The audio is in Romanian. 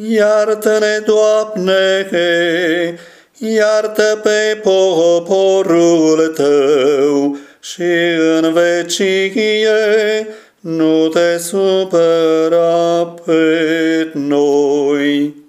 Iartă-ne, Doamne, iartă pe poporul Tău și în vecie nu te supăra pe noi.